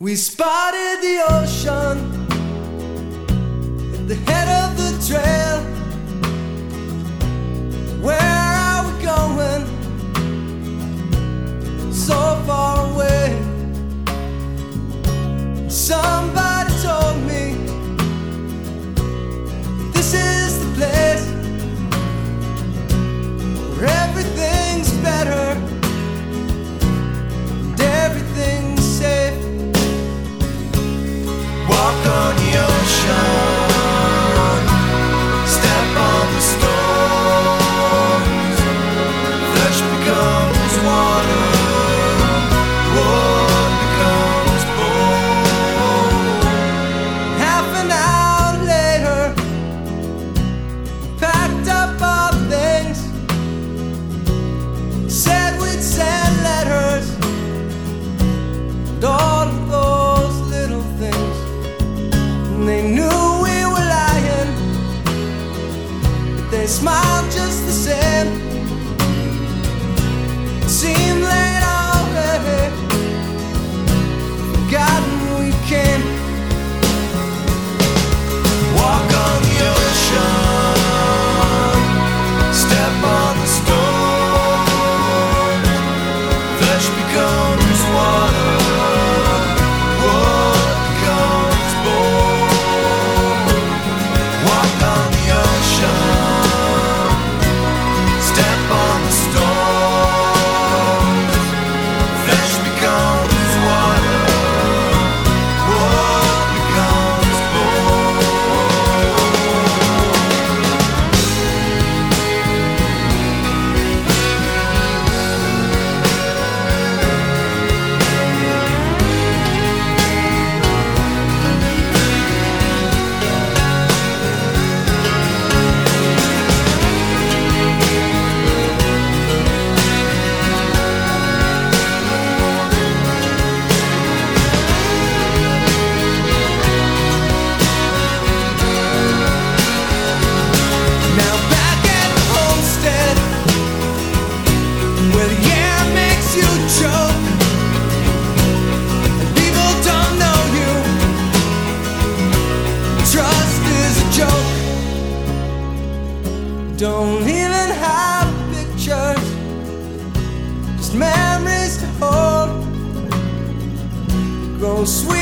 We spotted the ocean at the head of smiled just the same. It don't even have pictures, just memories to hold. Grow sweet.